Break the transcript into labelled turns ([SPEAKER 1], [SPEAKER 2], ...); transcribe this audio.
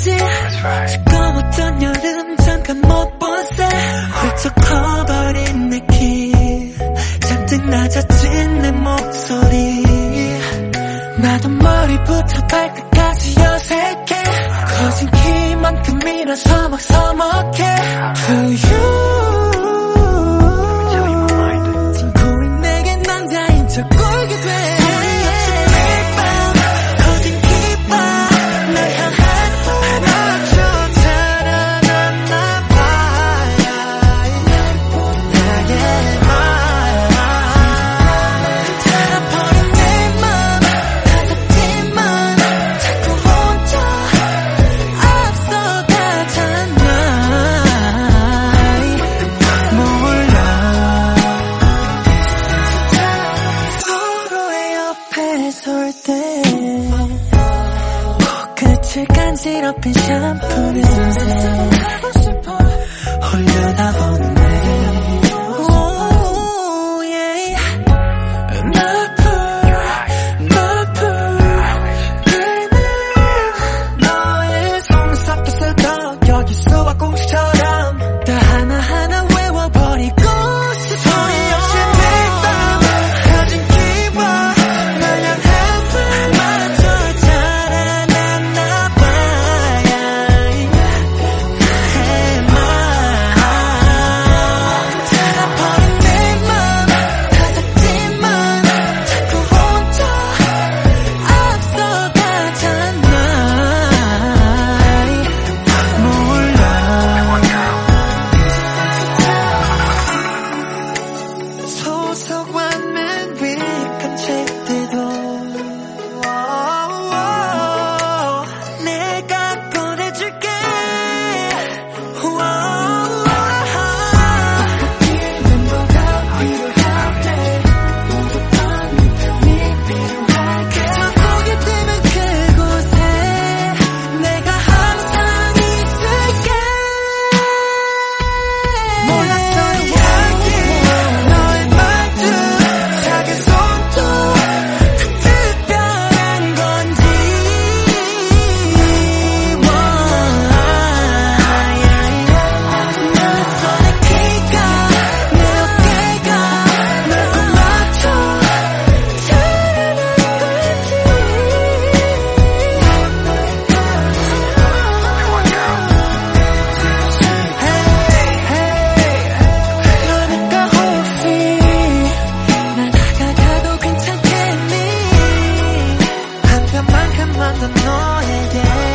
[SPEAKER 1] 거지 뜨거웠던 여름 잠깐 못본새 훌쩍 커버린 느낌. 잔뜩 낮아진 내 목소리. 나도 머리부터 발끝까지 어색해. 커진 키만큼이라서 막 서먹해 코끝을 간지럽힌 샴푸 냄새 홀려다보는 더 너에게.